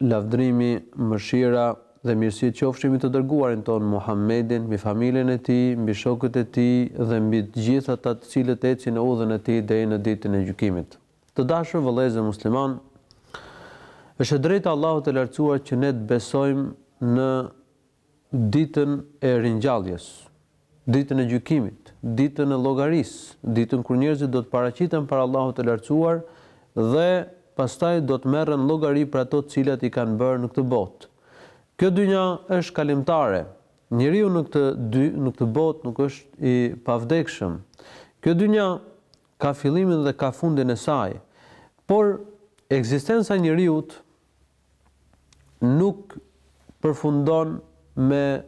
Lavdrimi, mëshira dhe mirësitë qofshin mbi të Dërguarin tonë Muhammedin, mbi familjen e tij, mbi shokët e tij dhe mbi të gjithë ata të cilët ecin në udhën e tij deri në Ditën e Gjykimit. Të dashur vëllezër muslimanë, është e drejtë e Allahut të Lartësuar që ne të besojmë në. Ditën e Ringjalljes, Ditën e Gjykimit, Ditën e Llogarisë, Ditën kur njerëzit do të paraqiten para Allahut të Lartësuar dhe pastaj do të merren llogari për ato të cilat i kanë bërë në këtë botë. Kjo dynja është kalimtare. Njeriu në këtë dy, në këtë botë nuk është i pavdekshëm. Kjo dynja ka fillimin dhe ka fundin e saj. Por ekzistenca e njeriut nuk përfundon me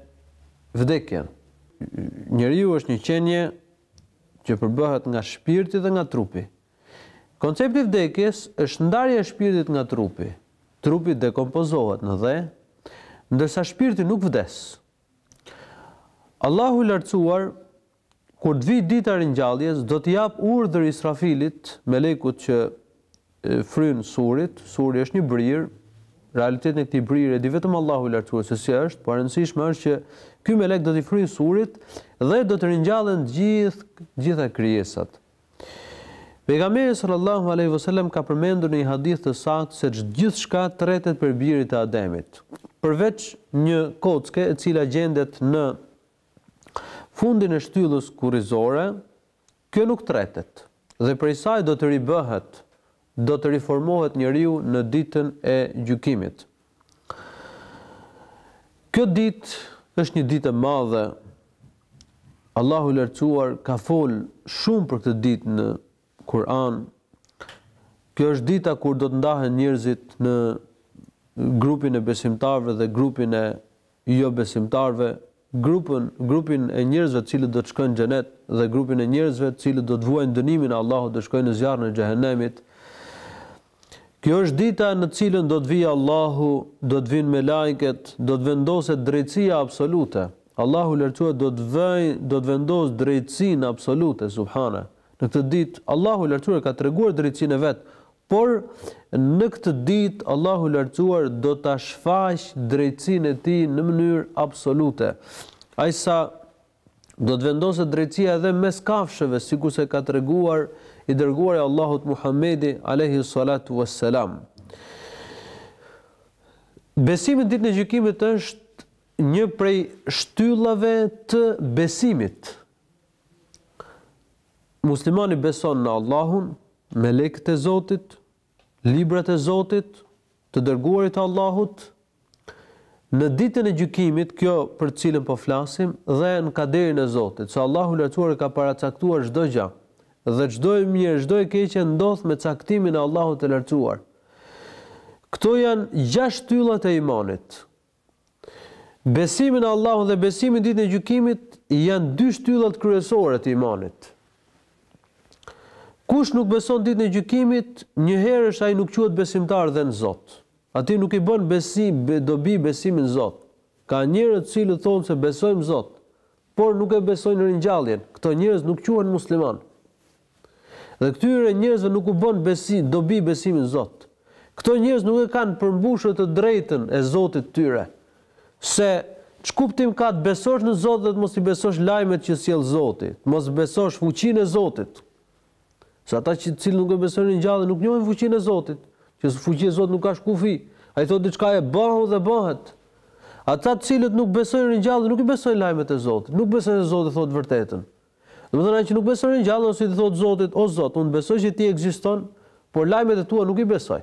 vdekjen. Njeriu është një qenie që përbëhet nga shpirti dhe nga trupi. Koncepti i vdekjes është ndarja e shpirtit nga trupi. Trupi dekompozohet në dhe, ndërsa shpirti nuk vdes. Allahu i Lartësuar Kur të vijë dita e ringjalljes, do t'i jap urdhër Israfilit, melekut që fryn surit, suri është një bri, realitetin e këtij briri e di vetëm Allahu i Lartësuar se si është, por e rëndësishme është që ky melek do t'i fryjë surit dhe do të ringjallen të gjithë të gjitha krijesat. Pejgamberi sallallahu alaihi wasallam ka përmendur në një hadith të saktë se gjithçka tretet prej birit të Ademit, përveç një kocke e cila gjendet në fundin e shtyllës kurrizore, kjo nuk tretet dhe prej saj do të ribëhet, do të riformohet njeriu në ditën e gjykimit. Kjo ditë është një ditë e madhe. Allahu i Lartësuar ka folë shumë për këtë ditë në Kur'an, Kjo është dita kur do të ndahen njerëzit në grupin e besimtarëve dhe grupin e jobesimtarëve, grupën, grupin e njerëzve të cilët do të shkojnë në Xhenet dhe grupin e njerëzve të cilët do të vuajnë dënimin e Allahut do të shkojnë në zjarrin e Xhehenemit. Kjo është dita në të cilën do të vijë Allahu, do të vinë melajket, do të vendoset drejtësia absolute. Allahu lartësuar do të vëjë, do të vendosë drejtësinë absolute, subhanallahu. Në këtë ditë, Allahu i Lartësuar ka treguar drejtësinë e Vet, por në këtë ditë Allahu i Lartësuar do ta shfaqë drejtësinë e Tij në mënyrë absolute. Aq sa do të vendoset drejtësia edhe mes kafshëve, sikurse ka treguar i dërguari i Allahut Muhamedi alejhi salatu ves selam. Besimi në ditën e gjykimit është një prej shtyllave të besimit. Muslimani beson në Allahun, melekët e Zotit, librat e Zotit, të dërguarit e Allahut, në ditën e gjykimit, kjo për të cilën po flasim, dhe në kaderin e Zotit, se Allahu i lartësuar ka paracaktuar çdo gjë, dhe çdo e mirë, çdo e keqe ndodh me caktimin e Allahut të lartësuar. Këto janë gjashtë shtyllat e imanit. Besimi në Allahun dhe besimi në Ditën e Gjykimit janë dy shtyllat kryesore të imanit. Kush nuk beson Ditën e Gjykimit, njëherësh ai nuk quhet besimtar dhe në Zot. Atij nuk i bën besi, dobi besimi në Zot. Ka njerëz të cilët thonë se besojmë Zot, Por nuk e besojnë ringjalljen. Këto njerëz nuk quhen muslimanë. Dhe këtyre njerëzve nuk u bën besi, dobi besimi në Zot. Këto njerëz nuk e kanë përmbushur të drejtën e Zotit të tyre. Se ç'kuptim ka të besosh në Zot dhe të mos i besosh lajmet që sjell Zoti, të mos besosh fuqinë e Zotit? Se ata të cilët nuk e besojnë ringjalljen nuk njohin fuqinë e Zotit, që fuqia e Zotit nuk ka kufi. Ai thotë diçkaje bëhu dhe bëhet. Ata të cilët nuk besojnë ringjalljen nuk i besojnë lajmet e Zotit, nuk besojnë se Zoti thotë vërtetën. Domethënë ai që nuk beson ringjalljen ose i thotë Zotit, o Zot, unë besoj se ti ekziston, por lajmet e tua nuk i besoj.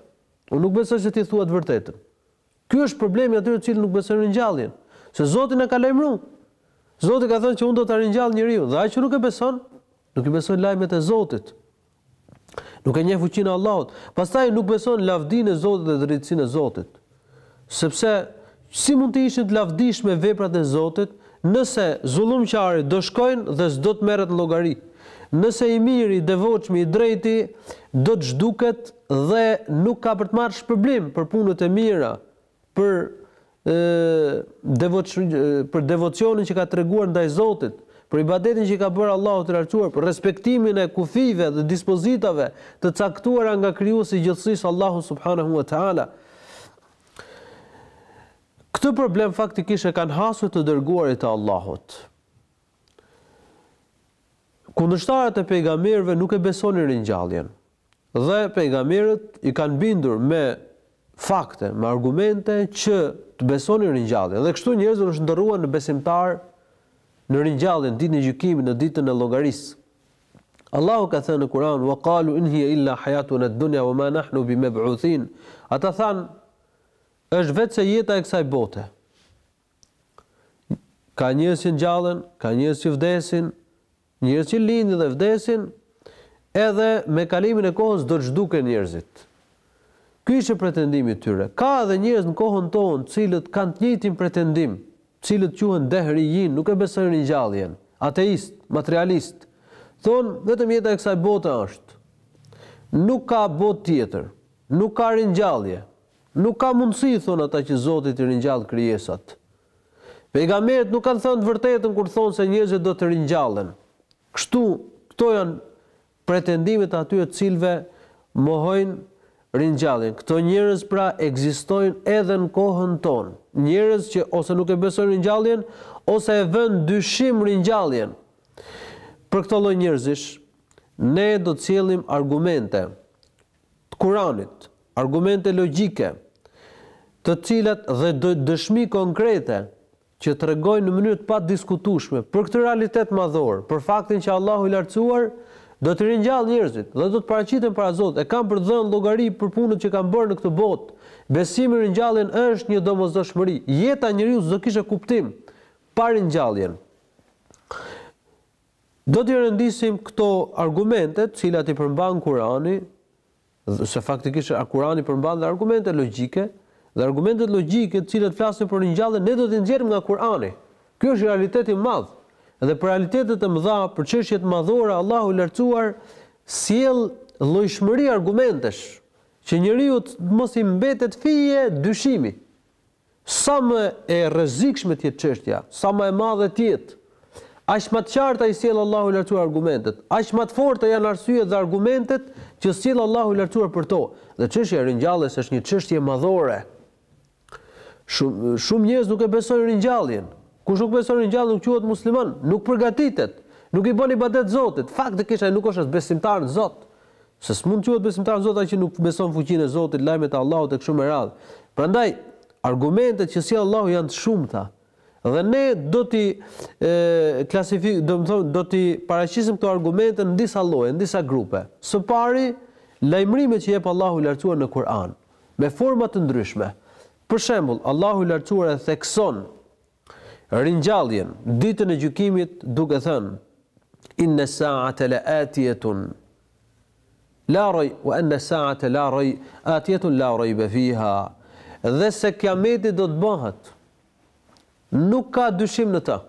Unë nuk besoj se ti thua të vërtetën. Ky është problemi i atyre të cilët nuk besojnë ringjalljen, se Zoti na ka lajmëruar. Zoti ka thënë që unë do ta ringjall njeriun, dhe ai që nuk e beson, Nuk i beson lajmet e Zotit. Nuk e njeh fuqinë e Allahut. Pastaj nuk beson lavdinë e Zotit dhe drejtësinë e Zotit. Sepse si mund të ishin të lavdishme veprat e Zotit, nëse zullumqari do shkojë dhe s'do të merret në llogari? Nëse i miri, i devotshmi, i drejti do të zhduket dhe nuk ka për të marrë shpërblim për punët e mira për për devocionin që ka treguar ndaj Zotit, për ibadetin që i ka bërë Allahut të Lartësuar, për respektimin e kufijve dhe dispozitave të caktuara nga Krijuesi i gjithësisë Allahu subhanahu wa taala. Këtë problem faktikisht e kanë hasur të dërguarit e Allahut. Kundërshtarët e pejgamberëve nuk e besonin ringjalljen. Dhe pejgamberët i kanë bindur me fakte, me argumente që të besonin ringjalljen. Dhe kështu njerëzit u shndërruan në besimtarë në ringjalljen, Ditën e Gjykimit, në Ditën e Llogarisë. Allahu ka thënë në Kur'an, "Wa qalu in hiya illa hayatuna ad-dunya wa ma nahnu bimab'uthin." Ata thanë, Është vetëm se jeta e kësaj bote. Ka njerëz që ngjallen, ka njerëz që vdesin, njerëz që lindin dhe vdesin, edhe me kalimin e kohës do të zhduken njerëzit. Ky ishte pretendimi i tyre. Ka edhe njerëz në kohën tonë, të cilët kanë të njëjtin pretendim, të cilët quhen dehrijin, nuk e besojnë ringjalljen, ateist, materialist. Thonë vetëm jeta e kësaj bote është. Nuk ka botë tjetër, nuk ka ringjallje. Nuk ka mundësi, thonë ata që Zoti t'i ringjallë krijesat. Pejgamberët nuk kanë thënë të vërtetën kur thonë se njerëzit do të ringjallen. Kështu, këto janë pretendimet e atyre të cilëve mohojnë ringjalljen. Këto njerëz pra ekzistojnë edhe në kohën tonë. Njerëz që ose nuk e besojnë ringjalljen, ose e vënë në dyshim ringjalljen. Për këto lloj njerëzish, ne do të sjellim argumente. të Kuranit, argumente logjike, të cilat dhe dëshmi konkrete që tregojnë në mënyrë të padiskutueshme për këtë realitet madhor, për faktin që Allahu i Lartësuar do t'i ringjallë njerëzit dhe do të paraqiten para Zotit, e kanë për të dhënë llogari për punët që kanë bërë në këtë botë. Besimi në ringjalljen është një domosdoshmëri. Jeta e njeriu s'do kishte kuptim pa ringjalljen. Do t'i rendisim këto argumente të cilat i përmban Kurani, se faktikisht Kurani përmban dhe argumente logjike, dhe argumentet logjike të cilat flasin për ringjalljen ne do t'i nxjerrim nga Kurani. Ky është realitet i madh. Dhe për realitetet e mëdha, për çështjet madhore Allahu i Lartësuar sjell llojshmëri argumentesh që njeriut mos i mbetet fije dyshimi. Sa më e rrezikshme të jetë çështja, sa më e madhe të jetë, aq më të qarta i sjell Allahu i Lartësuar argumentet, aq më të forta janë arsyet dhe argumentet që sjell Allahu i Lartësuar për to. Dhe çështja e ringjalljes është një çështje madhore. Shumë shumë njerëz nuk e besojnë ringjalljen. Kush nuk beson ringjalljen nuk quhet musliman, nuk përgatitet, nuk i bën ibadet Zotit. Faktikisht ai nuk është as besimtar në Zot. Se s'mund të quhet besimtar në Zot ai që nuk beson fuqinë e Zotit, lajmet e Allahut e kështu me radhë. Prandaj, argumentet që sjell Allahu janë të shumta. Dhe ne do t'i klasifik, do t'i, do t'i paraqesim këto argumente në disa lloje, në disa grupe. Së pari, lajmërimet që jep Allahu i Lartësuar në Kur'an, me forma të ndryshme. Për shembull, Allahu i Lartësuar e thekson ringjalljen, Ditën e Gjykimit, duke thënë, Inne sa'ate le atiyetun la rej, wa enne sa'ate la rej, atiyetun la rejbe fiha. Dhe se Kiameti do të bëhet. Nuk ka dyshim në të.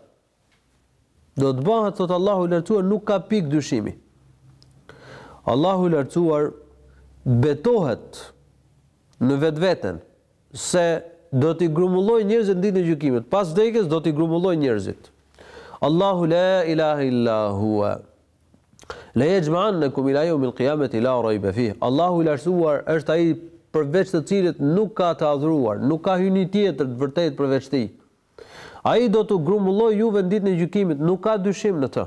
Do të bëhet, thot Allahu i Lartësuar, nuk ka pikë dyshimi. Allahu i Lartësuar betohet në vetveten. Se do t'i grumullojë njerëzit në ditën e gjykimit, pas vdekjes do t'i grumullojë njerëzit. Allahu la ilahe illa huwa. La yajma'annakum ila yawm al-qiyamati la rayba fih. Allahu i lartësuar është ai përveç të cilit nuk ka të adhuruar, nuk ka hyni tjetër të vërtetë përveç tij. Ai do t'u grumullojë juve në ditën e gjykimit, nuk ka dyshim në të.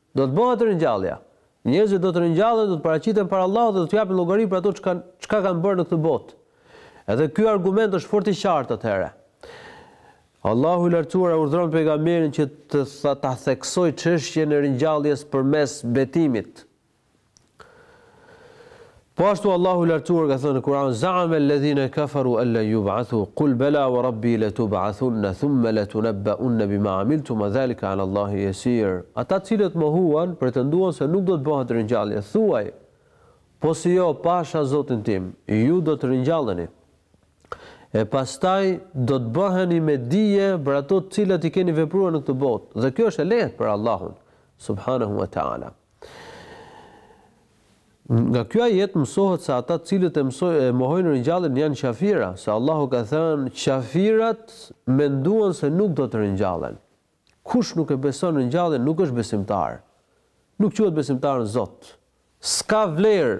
Do të bëhet ringjallja. Njerëzit do të ringjallen, do të paraqiten para Allahut dhe do të japin llogari për ato çka kanë bërë në këtë botë. Edhe ky argument është fort i qartë atëherë. Allahu i Lartësuar e urdhëron pejgamberin që ta theksojë çështjen e ringjalljes përmes betimit Po ashtu Allahu i Lartësuar ka thënë në Kur'an: "Za'ama alladhina kafaru an lan yub'athu, qul bela wa rabbi latub'athunna thumma latunabba'unna bima 'amiltum wa dhalika 'ala Allahi yasir." Ata të cilët mohuan, pretenduan se nuk do të bëhet ringjallje. Thuaj, Po si jo, pasha Zotin tim, ju do të ringjalleni. E pastaj do të bëheni me dije për ato të cilat i keni vepruar në këtë botë. Dhe kjo është e lehtë për Allahun, subhanehu wa ta'ala. Nga ky ajet mësohet se ata të cilët e mësojnë e mohojnë ringjalljen janë qafira, se Allahu ka thënë, Qafirat menduan se nuk do të ringjallen. Kush nuk e beson ringjalljen nuk është besimtar. Nuk quhet besimtar në Zot. S'ka vlerë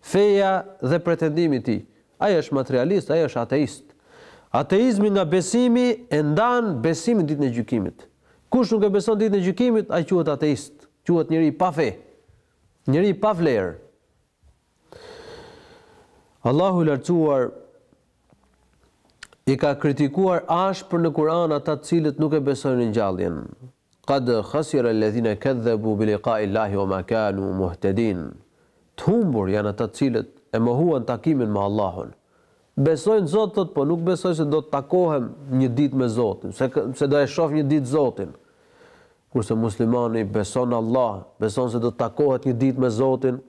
Feja dhe pretendimi i tij. Ai është materialist, ai është ateist. Ateizmin nga besimi e ndan besimi në Ditën e Gjykimit. Kush nuk e beson Ditën e Gjykimit, ai quhet ateist, quhet njeri pa fe, njeri pa vlerë. Allahu i Lartësuar i ka kritikuar ashpër në Kur'an ata të cilët nuk e besojnë ringjalljen. Qad khasira alladhina kadhabu bi liqa'i Allahi wa ma kanu muhtedin, Të humbur janë ata të cilët e mohuan takimin me Allahun. Besoj në Zot, thotë, po nuk besoj se do të takohem një ditë me Zotin, se, se do e shoh një ditë Zotin. Kurse muslimani beson në Allah, beson se do të takohet një ditë me Zotin,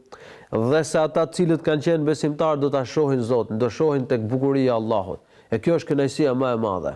dhe se ata të cilët kanë qenë besimtarë do ta shohin Zotin, do shohin te bukuria e Allahut. E kjo është kënaqësia më e madhe.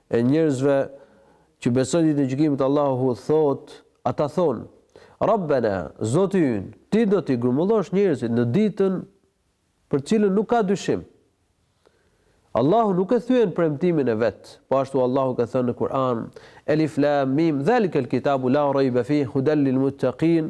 e njerëzve që besojnë ditën e gjykimit Allahu thotë ata thonë Rabbena Zoti ynë ti do t'i grumbullosh njerëzit në ditën për të cilën nuk ka dyshim Allahu nuk e thyen premtimin e vet, po ashtu Allahu ka thënë në Kur'an, Elif Lam Mim, dhalik el kitabu la rayba fi hudan lil muttaqin,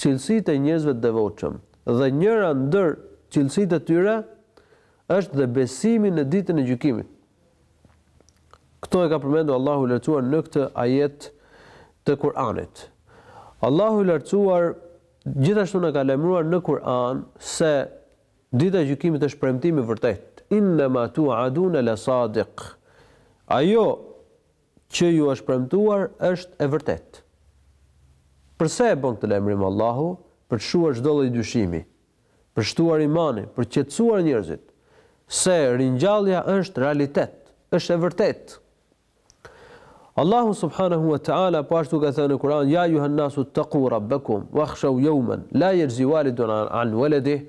cilësitë e njerëzve të devotshëm, dhe njëra ndër cilësitë e tyre është dhe besimi në Ditën e Gjykimit. Këto e ka përmendur Allahu i Lartësuar në këtë ajet të Kur'anit. Allahu i Lartësuar gjithashtu na ka lajmëruar në Kur'an se Dita e Gjykimit është premtim i vërtetë. Inna ma tu'aduna la sadiq. Ajo Që ju është premtuar është e vërtetë. Përse e bën këtë lajmërim Allahu? Për të shuar çdo lloj dyshimi, për të shtuar imanin, për të qetësuar njerëzit se ringjallja është realitet, është e vërtetë. Allahu subhanahu wa ta'ala po ashtu ka thënë në Kur'an: "Ya ayyuhan nasu ittaqu rabbakum wakhshaw yawman la yajzi walidun an waladihi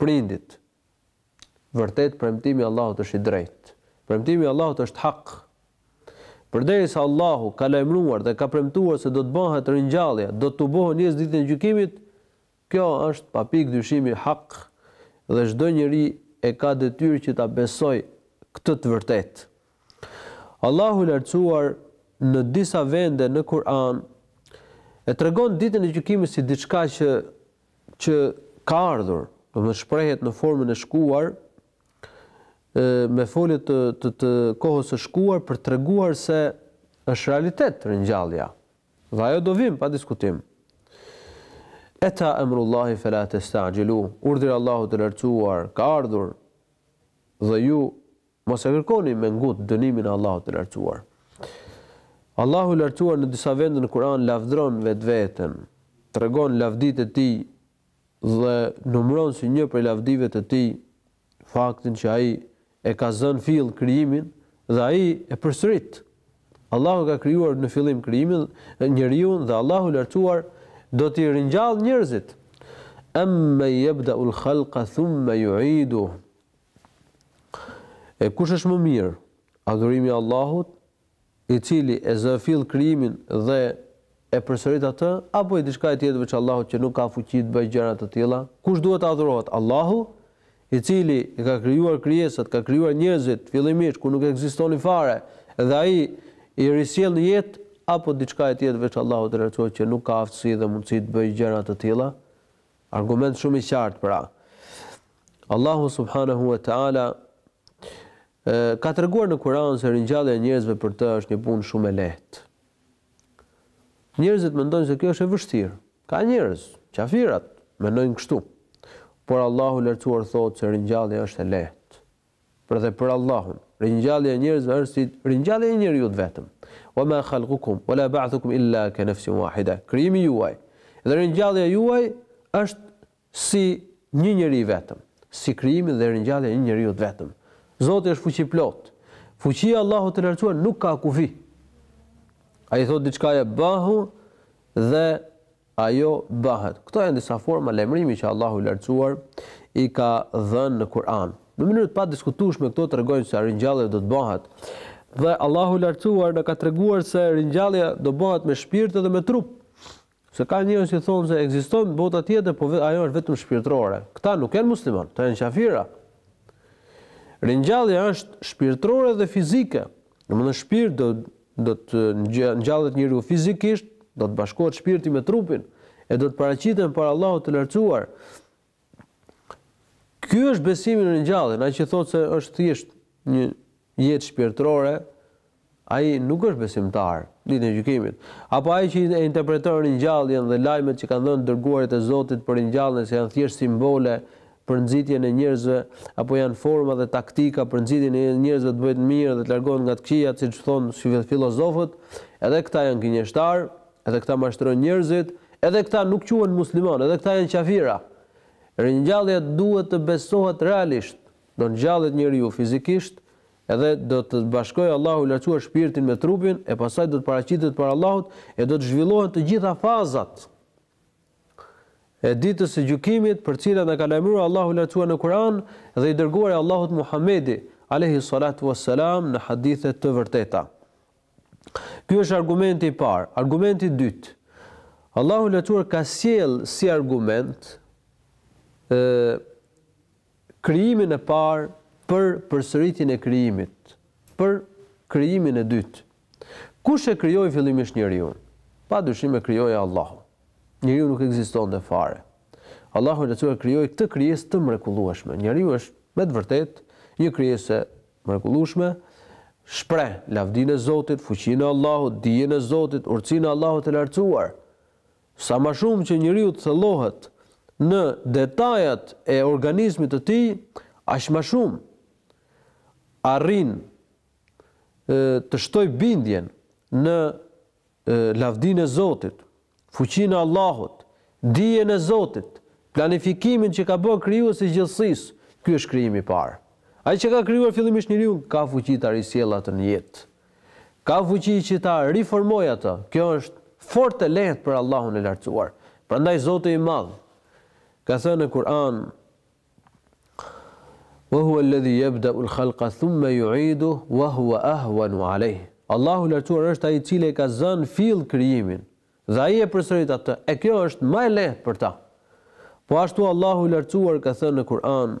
prindit. Vërtet premtimi i Allahut është i drejtë. Premtimi i Allahut është hak. Përderisa Allahu ka lajmëruar dhe ka premtuar se do të bëhet ringjallja, do të tubohen njerëzit në ditën e gjykimit, kjo është pa pikë dyshimi hak dhe çdo njeri e ka detyrë që ta besojë këtë të vërtetë. Allahu i Lartësuar në disa vende në Kur'an e tregon ditën e gjykimit si diçka që që ka ardhur, domethënë shprehet në formën e shkuar, me folje të të kohës së shkuar për të treguar se është realitet ringjallja. Dhe ajo do vijë pa diskutim. Eta emrullahi fela testa'jilu, urdhri i Allahut të lartësuar ka ardhur dhe ju Mos e kërkoni me ngut dënimin e Allahut të Lartësuar. Allahu i Lartësuar në disa vende në Kur'an lavdëron vetveten, tregon lavditë e Tij dhe numëron si një prej lavdive të Tij faktin që Ai e ka zënë fill krijimin dhe Ai e përsërit. Allahu e ka krijuar në fillim krijimin, njeriun dhe Allahu i Lartësuar do t'i ringjallë njerëzit. Amman yabda'ul khalqa thumma yu'iduhu E kush është më mirë? Adhurimi i Allahut, i Cili e zë fill krijimin dhe e përsërit atë, apo i diçkaje tjetër veç Allahut që nuk ka fuqi të bëjë gjëra të tilla? Kush duhet të adhurohet? Allahu, i Cili i ka krijuar krijesat, ka krijuar njerëzit fillimisht kur nuk ekzistonin fare dhe Ai i risjell në jetë, apo diçka tjetër veç Allahut që nuk ka aftësi dhe mundësi të bëjë gjëra të tilla? Argument shumë i qartë pra. Allahu subhanahu wa ta'ala ka treguar në Kur'an se ringjallja e njerëzve për të është një punë shumë e lehtë. Njerëzit mendojnë se kjo është e vështirë. Ka njerëz, qafirat, mendojnë kështu. Por Allahu i Lartësuar thotë se ringjallja është e lehtë. Për dhe për Allahun. Ringjallja e njerëzve është si ringjallja e një njeriu vetëm. Wa ma khalqukum wa la ba'thukum illa ka nafsin wahida. Krijimi juaj dhe ringjallja juaj është si një njeri vetëm, si krijimi dhe ringjallja e një njeriu vetëm. Zoti është fuqiplot. Fuqia e Allahut të lartësuar nuk ka kufi. Ai thotë diçkaje bahu dhe Ajo bahet. Këto janë disa forma lajmërimi që Allahu i Lartësuar i ka dhënë në Kur'an. Në mënyrë të padiskutueshme këto tregojnë se ringjallja do të bahet. Dhe Allahu i Lartësuar na ka treguar se ringjallja do bahet me shpirt dhe me trup. Se ka njerëz që thonë se ekziston bota tjetër, po ajo është vetëm shpirtërore. Këta nuk janë muslimanë, këta janë qafira. Ringjallja është shpirtërore dhe fizike. Domethënë shpirt do do të ngjallet njeriu fizikisht, do të bashkohet shpirti me trupin e do të paraqiten para Allahut të lartësuar. Ky është besimi në ringjalljen, ai që thotë se është thjesht një jetë shpirtërore, ai nuk është besimtar ditën e gjykimit. Apo ai që e interpreton ringjalljen dhe lajmet që kanë dhënë dërguarit e Zotit për ringjalljen se janë thjesht simbole për nxitjen e njerëzve, apo janë forma dhe taktika për nxitjen e njerëzve të bëjnë mirë dhe të largohen nga të këqija, siç thonë filozofët, edhe këta janë gënjeshtarë, edhe këta mashtrojnë njerëzit, edhe këta nuk quhen muslimanë, edhe këta janë qafira. Ringjallja duhet të besohet realisht, do ngjallet njeriu fizikisht, edhe do të bashkojë Allahu i lartësuar shpirtin me trupin e pastaj do të paraqitet para Allahut e do të zhvillohen të gjitha fazat e Ditës së Gjykimit, për cilat na ka lajmëruar Allahu i Lartësuar në Kur'an dhe i Dërguari i Allahut Muhamedi, alejhi salatu ue selam, në hadithe të vërteta. Ky është argumenti i parë. Argumenti i dytë, Allahu i Lartësuar ka sjellë si argument ë krijimin e parë për përsëritjen e krijimit për krijimin e dytë. Kush e krijoi fillimisht njeriun? Padyshim e krijoi Allahu. Njeriu nuk ekzistonte fare. Allahu i Lartësuar krijoi këtë krijesë të mrekullueshme. Njeriu është me të vërtetë një krijesë e mrekullueshme, shpreh lavdinë e Zotit, fuqinë e Allahut, dijen e Zotit, urtësinë e Allahut të Lartësuar. Sa ma shumë që njeriu të thellohet në detajat e organizmit të tij, aq ma shumë arrin të shtojë bindjen në lavdinë e Zotit, fuqinë e Allahut, dijen e Zotit, planifikimin që ka bërë Krijuesi i gjithësisë. Ky është krijimi i parë. Ai që ka krijuar fillimisht njeriun ka fuqi ta risjellë atë në jetë. Ka fuqi që ta riformojë atë. Kjo është fort e lehtë për Allahun e Lartësuar. Prandaj Zoti i Madh ka thënë në Kur'an, "Wa huwa alladhi yabda'u al-khalqa thumma yu'iduhu wa huwa ahwanu 'alayh." Allahu i Lartësuar është ai i cili e ka zënë fill krijimin dhe ai e përsërit atë, e kjo është më e lehtë për ta. Po ashtu Allahu i Lartësuar ka thënë në Kur'an,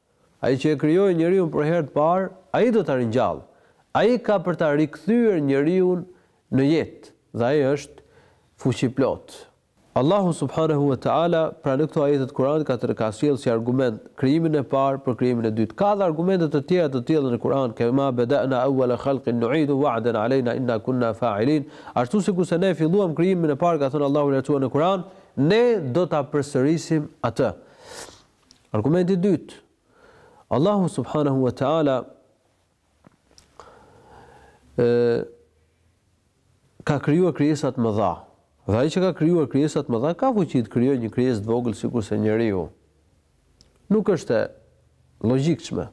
Ai që e krijoi njeriun për herë të parë, Ai do ta ringjallë. Ai ka për ta rikthyer njeriun në jetë dhe Ai është Fuqiplotë. Allahu subhanehu ve teala, pra në këto ajete të Kuranit ka të ka sjellë si argument krijimin e parë për krijimin e dytë. Ka dhe argumente të tjera të tilla në Kuran, Kema beda'na awwala khalqin nu'idu wa'dan 'alejna inna kunna fa'ilin, Ashtu sikurse ne e filluam krijimin e parë, ka thënë Allahu i Lartësuar në Kuran, Ne do ta përsërisim atë. Argumenti i dytë, Allahu subhanahu wa taala ka krijuar krijesa të mëdha. Dhe ai që ka krijuar krijesa të mëdha ka fuqi të krijojë një krijesë të vogël sikurse njeriu. Nuk është e logjikshme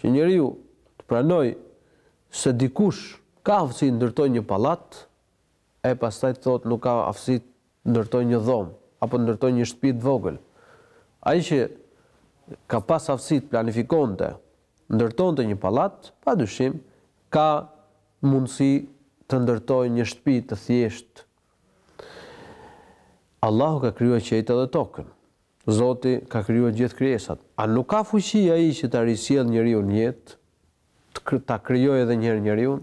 që njeriu të pranojë se dikush ka aftësi të ndërtojë një pallat E pastaj thotë nuk ka aftësi të ndërtojë një dhomë apo të ndërtojë një shtëpi të vogël. Ai që ka pas aftësi të planifikonte, ndërtonte një pallat, padyshim ka mundësi të ndërtojë një shtëpi të thjeshtë. Allahu ka krijuar qiejt edhe tokën. Zoti ka krijuar gjithë krijesat. A nuk ka fuqi ai që ta risjellë njeriun në jetë? Ta krijojë edhe një herë njeriun?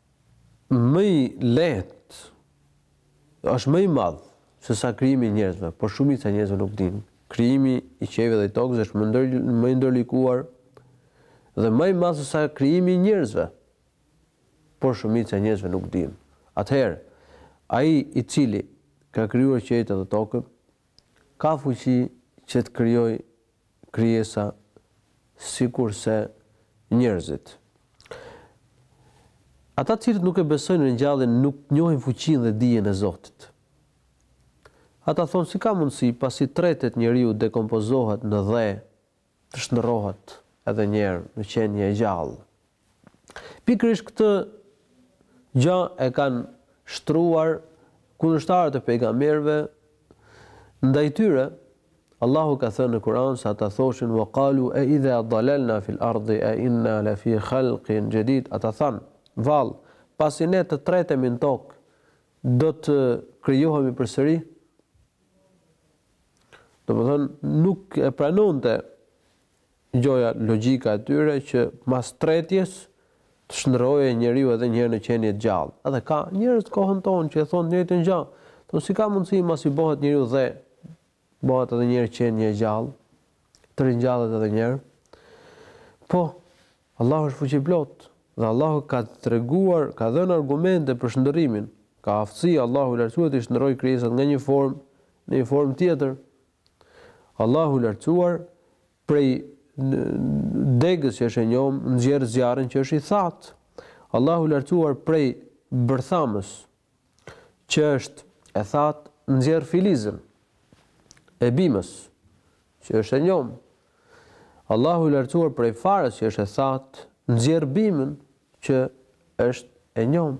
Më i lehtë, është më i madh se sa krijimi i njerëzve, por shumica e njerëzve nuk dinë. Krijimi i qiejve dhe i tokës është më i ndërlikuar dhe më i madh se sa krijimi i njerëzve, por shumica e njerëzve nuk dinë. Atëherë, Ai i Cili ka krijuar qiejt edhe tokën, ka fuqi që të krijojë krijesa sikurse njerëzit. Ata të cilët nuk e besojnë ringjalljen nuk njohin fuqinë dhe dijen e Zotit. Ata thonë si ka mundësi pasi tretet njeriu dekompozohet në dhe të shndërrohet edhe njëherë në qenie e gjallë. Pikërisht këtë gjë e kanë shtruar kundërshtarët e pejgamberëve ndaj tyre, Allahu ka thënë në Kur'an se ata thoshin wa qalu a idha dalalna fil ardhi a inna la fi khalqin jadid ata thanë, vallë, pasi ne të tretemi në tokë, do të krijohemi përsëri? Domethënë nuk e pranonte Gjoja, logjika e tyre që mas tretjes të shndërrohej njeriu edhe një herë në qenie të gjallë. Edhe ka njerëz në kohën tonë që e thonë të njëjtën gjë. Thonë si ka mundësi masi bëhet njeriu dhe bëhet edhe një herë qenie e gjallë, të ringjallet edhe një herë. Po, Allahu është fuqiplot dhe Allahu ka treguar, ka dhënë argumente për shndërrimin. Ka aftësi Allahu i lartësuar të shndërrojë krijesat nga një formë në një formë tjetër, Allahu i Lartësuar prej degës që është e njomë nxjerr zjarrin që është i thatë. Allahu i Lartësuar prej bërthamës që është e thatë nxjerr filizin e bimës që është e njomë. Allahu i Lartësuar prej farës që është e thatë nxjerr bimën që është e njomë.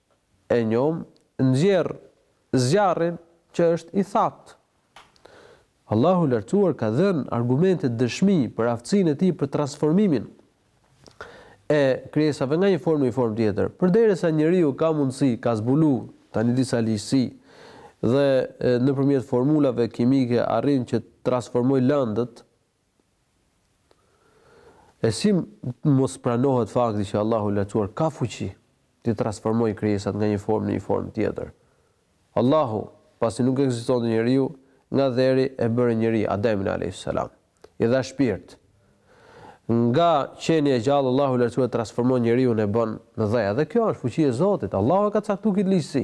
e njomë nxjerr zjarrin që është i thatë. Allahu i Lartësuar ka dhënë argumente dëshmi për aftësinë e Tij për transformimin e krijesave nga një formë në një formë tjetër. Përderisa njeriu ka mundësi, ka zbulu tani disa ligjësi dhe nëpërmjet formulave kimike arrin që të transformojë lëndët, E si mos pranohet fakti që Allahu i Lartësuar ka fuqi t'i transformojë krijesat nga një formë në një formë tjetër? Allahu, pasi nuk ekzistonte njeriu, nga dheu e bëri njeri, Ademin alejhi selam. I dha shpirt. Nga qenie e gjallë Allahu i Lartësuar transformon njeriun e bën në dhe. Edhe kjo është fuqi e Zotit. Allahu e ka caktuar këtë ligjësi.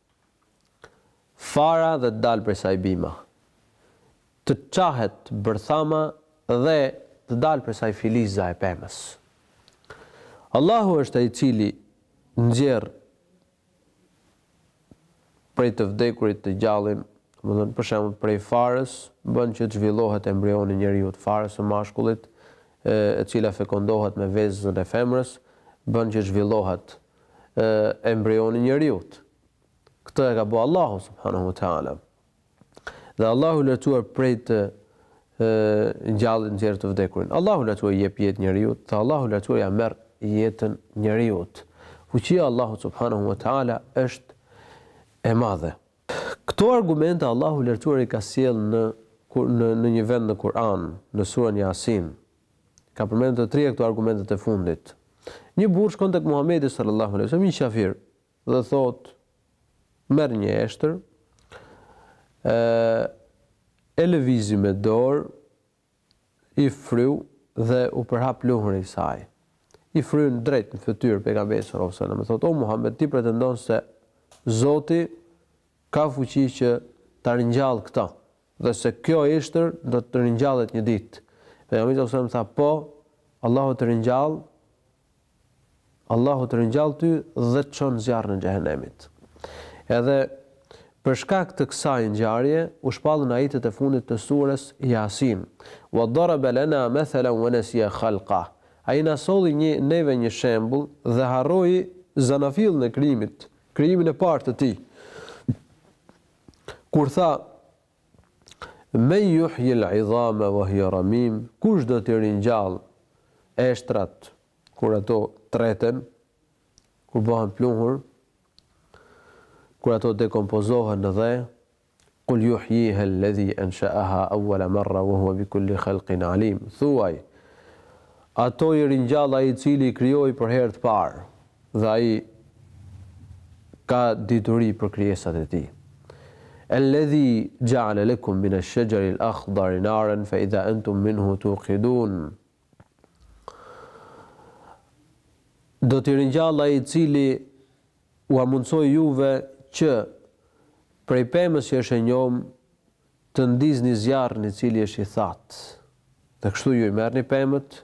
Fara dhe të dalë prej saj bima. Të çahet bërthama dhe të dalë prej saj filizi i pemës. Allahu është ai i cili nxjerr prej të vdekurit të gjallin, domethënë për shembull prej farës bën që të zhvillohet embrioni i njeriut, farës së mashkullit, e cila fekondohet me vezën e femrës, bën që të zhvillohet embrioni i njeriut. Këtë e ka bo Allahu, subhanahu wa ta'ala. Dhe Allahu i Lartësuar prej të gjallit nxjerr të vdekurin. Allahu i Lartësuar i jep jetë njeriut, dhe Allahu i Lartësuar ia merr jetën njeriut. Fuqia e Allahut, subhanahu wa ta'ala, është e madhe. Këto argumente Allahu i Lartësuar i ka sjellë në, në, në një vend në Kur'an, në surën Jasin, Ka përmend të tria këto argumentet e fundit. Një burrë shkon tek Muhamedi sallallahu alejhi ve sellem, një qafir, dhe thotë, merr një eshtër, e, e lëvizi me dorë, i fryu dhe u përhap pluhuri i saj. I fryn drejt në fytyrë pejgamberit sallallahu alejhi ve sellem, thotë, o Muhammed, ti pretendon se Zoti ka fuqi që ta ringjallë këtë. Dhe se kjo eshtër do të ringjallet një ditë. Pejgamberi sallallahu alajhi wasallam tha, Po, Allahu të ringjall, Allahu të ringjall ty dhe të çon në zjarrin e xhehenemit. Edhe për shkak të kësaj ngjarje u shpallën ajetet e fundit të surës Yasin. Wa daraba lana mathalan wa nasiya khalqa. Ai na solli neve një shembull dhe harroi zanafillën e krijimit, krijimin e parë të tij. kur tha, Men yuhyi l'idhame wa hiya ramim, kush do t'i ringjallë eshtrat kur ato treten, kur bëhen pluhur, kur ato dekompozohen në dhe, Kul yuhyiha alladhi ansha'aha awwala marra wa huwa bi kulli khalqin alim, thuaj, Ato i ringjall ai i cili i krijoi për herë të parë, dhe ai ka dituri për krijesat e Tij. Elledhi ja'ale lekum min esh-shejari al-akhdari naran fa idha entum minhu tuqidun. Do t'i ringjallë ai i cili ua mundësoi juve që prej pemës që është e njomë të ndizni zjarrin i cili është i thatë. Dhe kështu ju i merrni pemët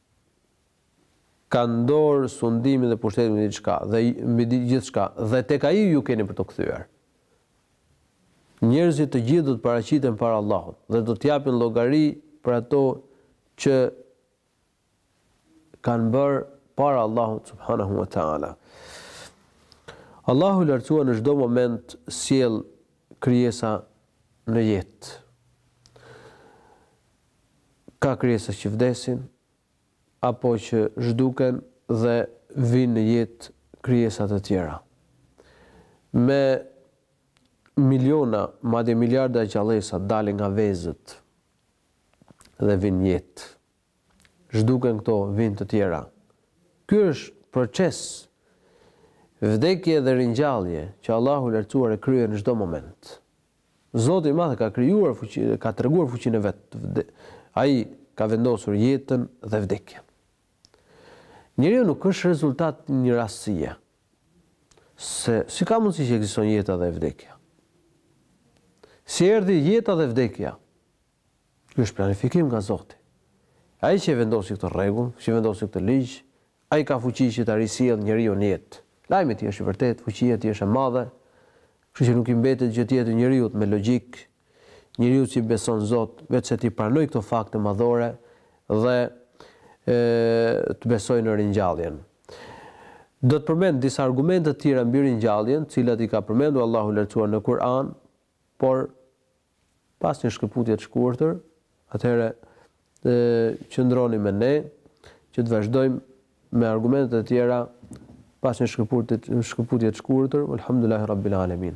Ka në dorë sundimin dhe pushtetin mbi gjithçka dhe tek ai ju keni për t'u kthyer. Njerëzit të gjithë do të paraqiten para Allahut dhe do të japin llogari për ato që kanë bërë para Allahut subhanahu wa taala. Allahu i lartësuar në çdo moment sjell krijesa në jetë. Ka krijesa që vdesin apo që zhduken dhe vijnë në jetë krijesa të tjera. Me miliona, madje miliarda gjallesa dalin nga vezët dhe vijnë në jetë. Zhduken këto, vijnë të tjera. Ky është proces vdekje dhe ringjallje që Allahu i Lartësuar e kryen në çdo moment. Zoti i Madh ka krijuar fuqi, ka treguar fuqinë e vet. Ai ka vendosur jetën dhe vdekjen. Njeriu nuk është rezultat i një rastësie. Se si ka mundësi që ekziston jeta dhe vdekja? Si erdhi jeta dhe vdekja? Ky është planifikim nga Zoti. Ai që e vendosi këtë rregull, që vendosi këtë ligj, ai ka fuqi që ta risjellë njeriun në jetë. Lajmi i tij është i vërtetë, fuqia e tij është e madhe, kështu që nuk i mbetet gjë tjetër njeriut me logjikë, njeriut që beson në Zot, veçse t'i pranojë këto fakte madhore dhe të besojë në ringjalljen. Do të përmend disa argumente të tjera mbi ringjalljen, të cilat i ka përmendur Allahu i Lartësuar në Kur'an, por Pas një shkëputje të shkurtër, atëherë qëndroni me ne që të vazhdojmë me argumentet e tjera pas një shkëputje të shkurtër. Alhamdulillah Rabbil Alamin.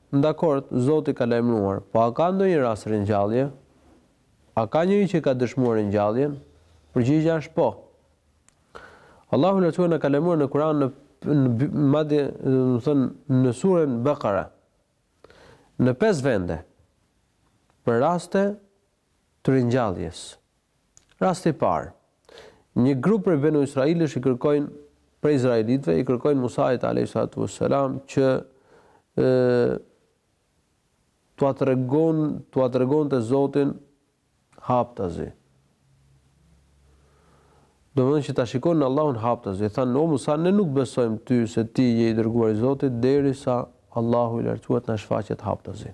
Dakord, Zoti ka lajmëruar, po a ka ndonjë rast ringjallje? A ka njeri që ka dëshmuar ringjalljen? Përgjigja është po. Allahu i Lartësuar na ka lajmëruar në Kur'an domethënë në suren Bakara në pesë vende për raste të ringjalljes. Rasti i parë, Një grup prej Benu Israilësh i kërkojnë prej izraelitëve i kërkojnë Musait alejhi salatu ves selam që ë t'ua tregon t'ua tregonte Zotin haptazi. Domethënë që ta shikonin Allahun haptazi. I thanë, "O Musa, ne nuk të besojmë ty se ti je i dërguari i Zotit derisa Allahu i lartësuar të na shfaqet haptazi."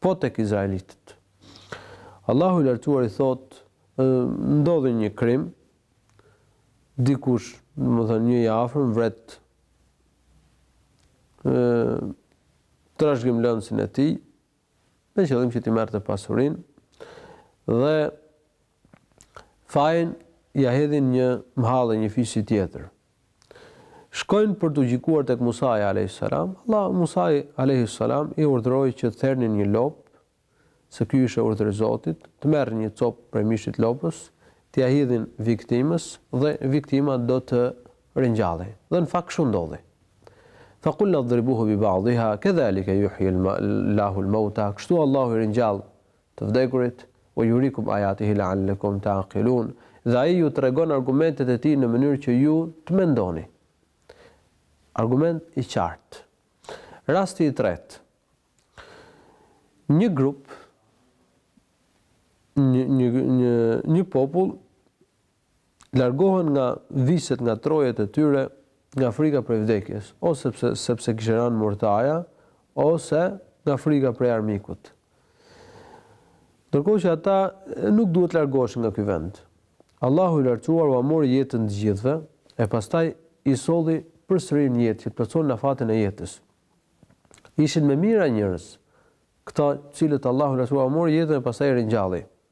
po tek izraelitët. Allahu i Lartësuar thotë, ndodhi një krim, dikush, domethënë një i afërm vret ë trashëgimlënësin e tij, me qëllim që t'i merrte pasurinë dhe Fajin ia hidhnin një mhalle një fisi tjetër. Shkojnë për t'u gjykuar tek Musai alejhi selam, Allahu Musai alejhi selam i urdhëroi që të thernin një lopë, se ky ishte urdhër i Zotit, të merrnin një copë prej mishit të lopës, t'ia hidhnin viktimës dhe viktima do të ringjallej. Dhe në fakt kështu ndodhi. Fa kulna idhribuhu bi ba'dhiha, kedhalika yuhyi Allahu al-mauta, kështu Allahu i ringjall të vdekurit, Wa yurikum ayatihi la'allakum ta'qilun, dhe Ai ju tregon argumentet e Tij në mënyrë që ju të mendoni. Argument i qartë. Rasti i tretë. Një grup një një një popull largohen nga viset nga trojet e tyre nga frika prej vdekjes ose sepse kishte ranë murtaja ose nga frika prej armikut ndërkohë që ata nuk duhet të largoheshin nga ky vend Allahu i lartësuar ua mori jetën të gjithëve e pastaj i solli përsëri në jetë që të plotësonin afatin e jetës ishin me mijëra njerëz këta të cilët Allahu i lartësuar ua mori jetën e pastaj i ringjalli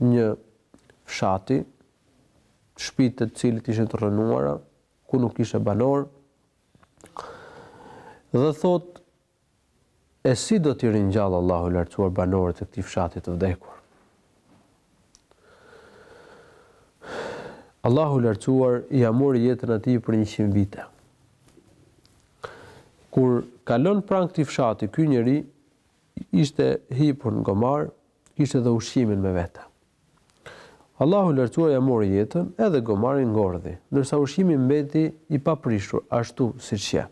Një fshati, shpitë e të cilit ishin të rrënuara, ku nuk kishte banorë. Dhe thotë, E si do t'i ringjallë Allahu i Lartësuar banorët e këtij fshati të vdekur? Allahu i Lartësuar ia mori jetën atij për 100 vite. Kur kalon pranë këtij fshati, ky njeri ishte hipur në gomar, Kishte dhe ushqimin me vete. Allahu i Lartësuar ia mori jetën, edhe gomari ngordhi, ndërsa ushqimi mbeti i paprishur ashtu siç qe.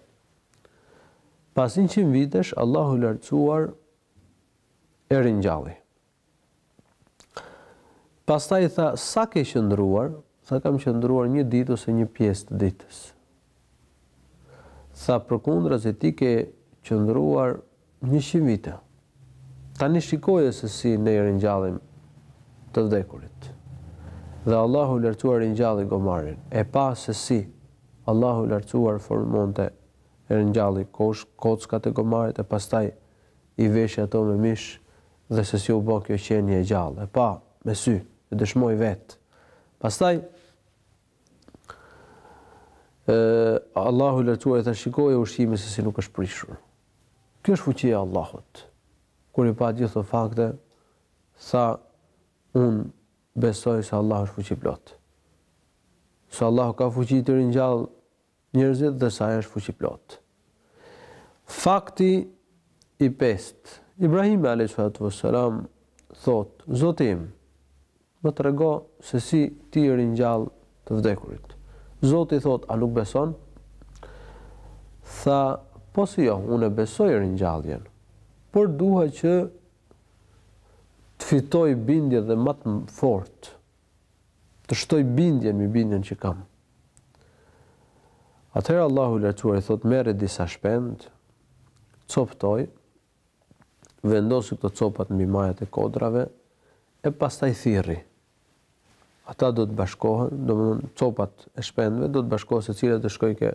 Pas njëqind vitesh, Allahu i Lartësuar e ringjalli. Pastaj tha, sa ke qëndruar? Tha, kam qëndruar një ditë ose një pjesë të ditës. Tha përkundrazi ti ke qëndruar njëqind vite. Tani shikoje se si ne i ringjallim të vdekurit. Dhe Allahu i Lartësuar ringjalli gomarin. E pa se si Allahu i Lartësuar formonte e ringjalli kockat e gomarit e pastaj i veshi ato me mish dhe se si u bë kjo qenie e gjallë. E pa me sy, e dëshmoi vetë. Pastaj. Allahu i lartësuar i tha shikoje ushqimin se si nuk është prishur. Kjo është fuqia e Allahut. Kur i pa gjithë këto fakte, tha, unë besoj se Allahu është fuqiplotë. Se Allahu ka fuqi t'i ringjallë Njerëzit dhe se Ai është Fuqiplotë. Fakti i pestë, Ibrahimi alejhi salatu ves selam thotë, Zoti im, më trego se si Ti i ringjall të vdekurit. Zoti i thotë, A nuk beson? Tha, Po si jo, unë e besoj ringjalljen, por dua që të fitoj bindje edhe ma të fortë. të shtoj bindjen mbi bindjen që kam. Atëherë Allahu i lartësuar i thotë merri disa shpend, coptoji, vendosi këto copat mbi majat e kodrave e pastaj thirri. Ata do të bashkohen, domethënë copat e shpendve, do të bashkohen secila të shkojë ke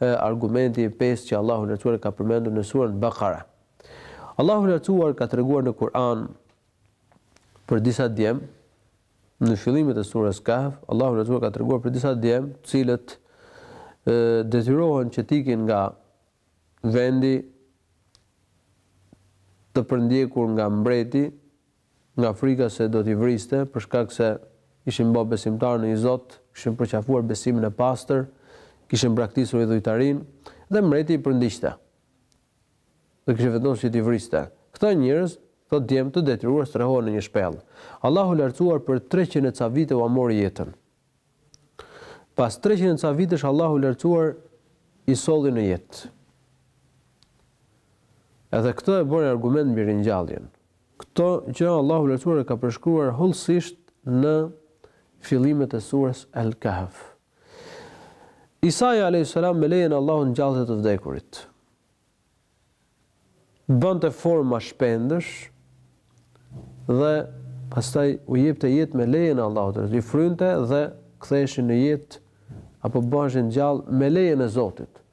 Argumenti i pestë që Allahu i Lartësuar e ka përmendur në Suren Bakara. Allahu i Lartësuar ka treguar në Kur'an për disa djem në fillimet e surës Kahf, Allahu i Lartësuar ka treguar për disa djem, të cilët detyrohen që të ikin nga vendi të përndjekur nga mbreti nga frika se do t'i vriste, për shkak se ishin ba besimtarë në një Zot, kishin përqafuar besimin e pastër, kishin braktisur idhujtarinë, dhe mbreti i përndiqte. Dhe kishte vendosur që t'i vriste. Këta njerëz, thotë djemtë, të detyruar strehohen në një shpellë. Allahu i Lartësuar për treqind e ca vite ua mori jetën. Pas treqind e ca vitesh Allahu i Lartësuar i solli në jetë. Edhe këtë e bëri argument mbi ringjalljen. Këtë gjë Allahu i Lartësuar e ka përshkruar hollësisht në fillimet e Sures Al-Kahf. Isai alayhis salam me lejen e Allahut ngjallte të vdekurit. Bante forma shpendësh dhe pastaj u jepte jetë me lejen e Allahut, i frynte dhe ktheheshin në jetë apo baheshin gjallë me lejen e Zotit.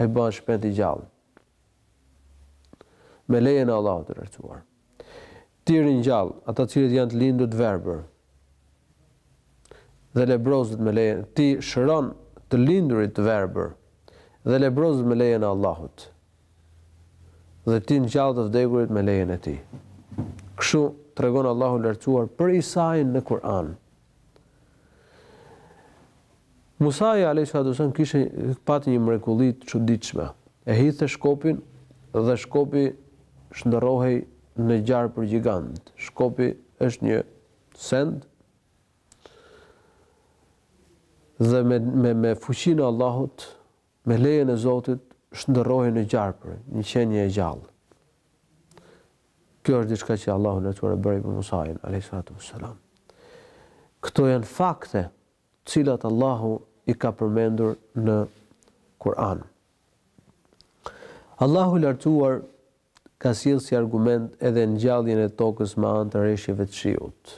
Ai bahet shpend i gjallë. Me lejen e Allahut të Lartësuar. Ti ringjall ata të cilët janë të lindur të verbër. Dhe lebrozët me lejen, ti shëron të lindurit të verbër dhe lebrozët me lejen e Allahut. Dhe ti ngjall të vdekurit me lejen e Tij. Kështu tregon Allahu i Lartësuar për Isain në Kur'an. Musai alayhi salatu wasallam kishte patë një mrekulli të çuditshme. E hidhte shkopin dhe shkopi shndërrohej në gjarpër gjigand. Shkopi është një send dhe me me me fuqinë e Allahut Me lejen e Zotit shndërrohej në gjarpër, një qenie e gjallë. Kjo është diçka që Allahu i Lartësuar e bëri për Musain, alayhi salatu wassalam. Këto janë fakte, të cilat Allahu i ka përmendur në Kur'an. Allahu i Lartësuar ka sjellë si argument edhe ngjalljen e tokës me anë të reshjeve të shiut.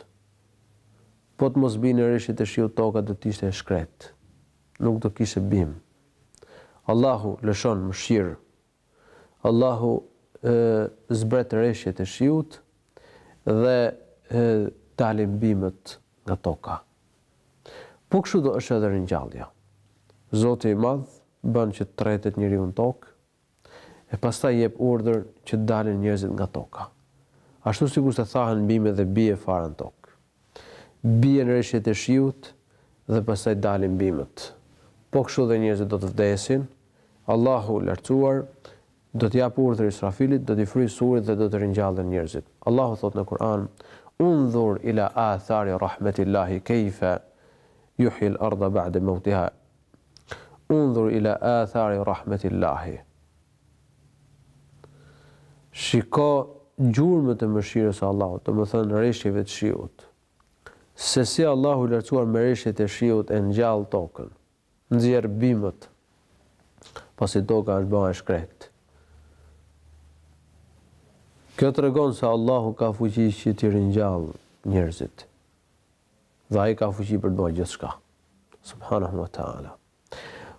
Po të mos binin reshjet e shiut toka do të ishte e shkretë. Nuk do kishte bimë. Allahu lëshon mëshirë. Allahu zbret reshjet e shiut dhe dalin bimët nga toka. Po kështu do është edhe ringjallja. Zoti i Madh ban që të tretet njeriu në tokë, e pastaj i jep urdhër që të dalin njerëzit nga toka. Ashtu sikurse thahen bimët dhe bie fara në tokë. Bien reshjet e shiut dhe pastaj dalin bimët. Po kështu dhe njerëzit do të vdesin, Allahu i Lartësuar do të japë urdhër Israfilit, do t'i fryjë surit dhe do të ringjallen njerëzit. Allahu thotë në Kur'an, Undhur ila athari rahmeti'l-Lahi kejfe juhji'l-ardha ba'de mewtiha, Undhur ila athari rahmetillahi Shiko gjurmët e mëshirës së Allahut, domethënë reshjeve të shiut. Se si Allahu i Lartësuar me reshjet e shiut e ngjall tokën, nxjerr bimët, pasi toka është ba e shkretë. Kjo tregon se Allahu ka fuqi që t'i ringjallë njerëzit. Dhe Ai ka fuqi për t'ba gjithçka. Subhanahu wa ta'ala.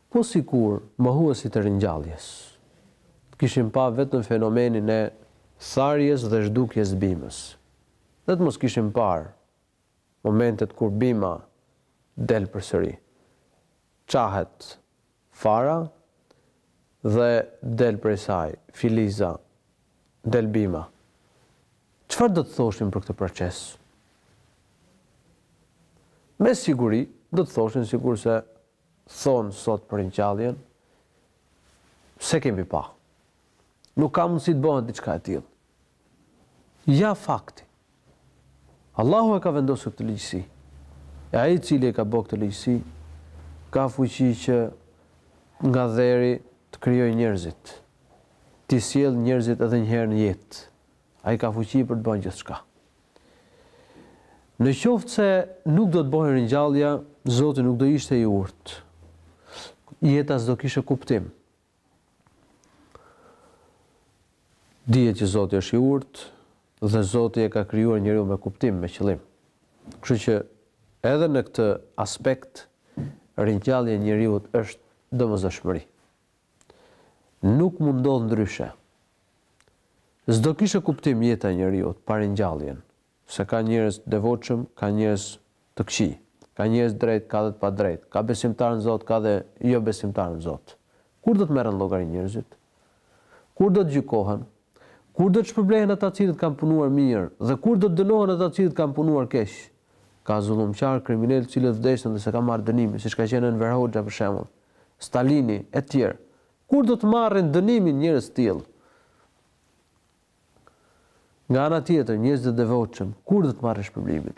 Po sikur mohuesit e ringjalljes të kishin pa vetëm fenomenin e tharjes dhe zhdukjes së bimës, dhe të mos kishin parë momentet kur bima del përsëri, çahet fara, dhe del prej saj, filiza, del bima. Çfarë do të thoshin për këtë proces? Me siguri, do të thoshin sikurse thonë sot për ringjalljen, s'e kemi pa. Nuk ka mundësi të bëhet diçka e tillë. Ja fakti. Allahu e ka vendosur këtë ligjësi. E ai i cili e ka bo këtë ligjësi ka fuqi që nga dheu të krijojë njerëzit. T'i sjellë njerëzit edhe një herë në jetë. Ai ka fuqi për t'ba gjithçka. Në qoftë se nuk do të bëhej ringjallja, Zoti nuk do ishte i urtë. Jeta s'do kishte kuptim. Dije që Zoti është i urtë dhe Zoti e ka krijuar njeriun me kuptim, me qëllim. Kështu që edhe në këtë aspekt ringjallja e njeriut është domosdoshmëri. Nuk mund ndodh ndryshe. S'do kishte kuptim jeta e njeriut pa ringjalljen. Se ka njerëz të devotshëm, ka njerëz të këqij. Ka njerëz të drejtë, ka dhe të padrejtë. Ka besimtarë në Zot, ka dhe jo besimtarë në Zot. Kur do të merren në llogari njerëzit? Kur do të gjykohen? Kur do të shpërblehen ata të cilët kanë punuar mirë dhe kur do të dënohen ata të cilët kanë punuar keq? Ka zullumqarë, kriminelë të cilët vdesin dhe s'e kanë marrë dënimin, siç ka qenë Enver Hoxha për shembull, Stalini e tjerë. Kur do të marrin dënimin njerëz të tillë? Nga ana tjetër, njerëzit e devotshëm kur do të marrin shpërblimin?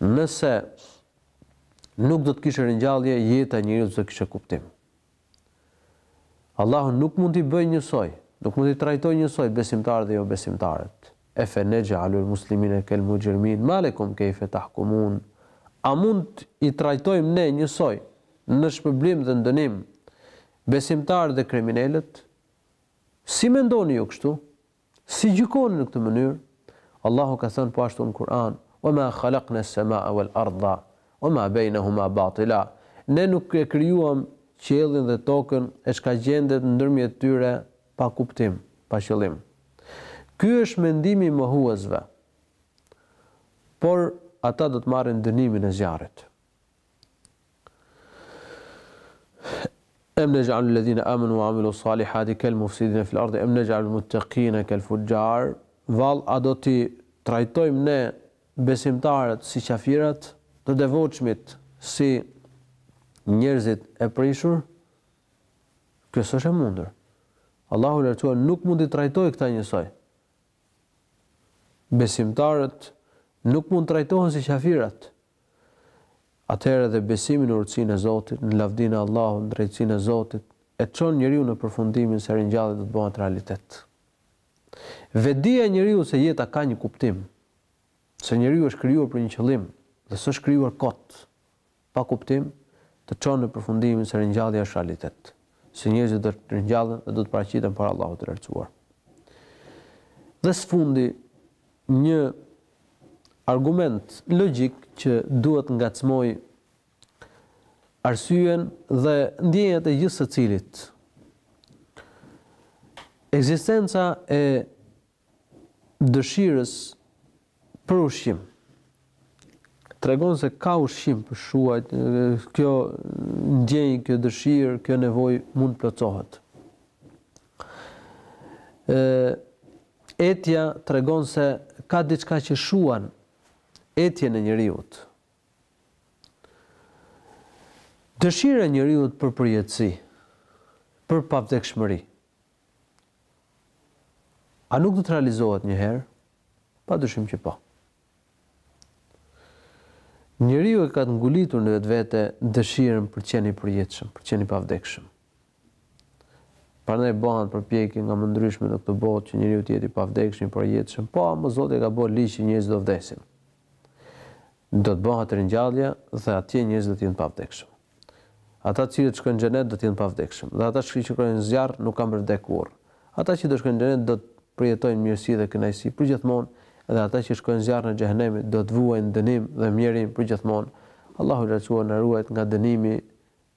Nëse nuk do të kishte ringjallje, jeta e njeriut s'do kishte kuptim. Allahu nuk mund t'i bëjë njësoj, nuk mund t'i trajtojë njësoj besimtarët dhe jo besimtarët. E fe nexh'alul muslimine kel muxhrimin, malekum kejfe tahkumun. A mund i trajtojmë ne njësoj në shpërblim dhe ndënim besimtarët dhe kriminelët? Si mendoni ju kështu? Si gjykoni në këtë mënyrë? Allahu ka thënë po ashtu në Kur'an, "Wa ma khalaqna as-samaa'a wal-ardha wa ma baynahuma batila." Ne nuk e krijuam qiellin dhe tokën e çka gjendet ndërmjet tyre pa kuptim, pa qëllim. Ky është mendimi i mohuesve. Por ata do të marrin dënimin e zjarrit. Em nej'alul ledhine amenu wa amilu salihati kel mufsidine fil ardi em nej'alul mutteqine kel fujjar, Vallë a do t'i trajtojmë ne besimtarët si qafirat, të devotshmit si njerëzit e prishur? Kjo s'është e mundur. Allahu i Lartësuar nuk mund t'i trajtojë këta njësoj. Besimtarët nuk mund të trajtohen si qafirat, atëherë dhe besimi në urtësinë e Zotit, në lavdinë e Allahut, në drejtësinë e Zotit, e çon njeriun në përfundimin se ringjallja do të bëhet realitet. Vetëdija e njeriut se jeta ka një kuptim, se njeriu është krijuar për një qëllim dhe s'është krijuar kot pa kuptim, të çon në përfundimin se ringjallja është realitet, se njerëzit do të ringjallen dhe do të paraqiten para Allahut të lartësuar. Dhe së fundi, një Argument logjik që duhet ngacmojë arsyen dhe ndjenjat e gjithsecilit. Ekzistenca e dëshirës për ushqim tregon se ka ushqim për shuar, kjo ndjenjë, kjo dëshirë, kjo nevojë mund të plotësohet. Ë Etja tregon se ka diçka që shuan etjen e njeriut. Dëshira e njeriut për përjetësi, për pavdekshmëri. A nuk do të realizohet një herë? Pa dyshim që po. Njeriu e ka të ngulitur në vetvete dëshirën për qenë i përjetshëm, për qenë i pavdekshëm. Prandaj bëhen përpjekje nga më ndryshme në këtë botë që njeriu të jetë i pavdekshëm, i përjetshëm. Po, ama Zoti e ka bërë ligj që njerëzit do vdesin. Do të bëhet ringjallja dhe atje njerëzit do të jenë të pavdekshëm. Ata të cilët shkojnë në xhenet do të jenë të pavdekshëm dhe ata që shkojnë në zjarr nuk kanë për vdek kurrë. Ata që do shkojnë në xhenet do të përjetojnë mirësi dhe kënaqësi përgjithmonë dhe ata që shkojnë në zjarrin e xhehenemit do të vuajnë dënim dhe mjerim përgjithmonë. Allahu i Lartësuar na ruajt nga dënimi